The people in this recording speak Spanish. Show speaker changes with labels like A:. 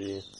A: sí.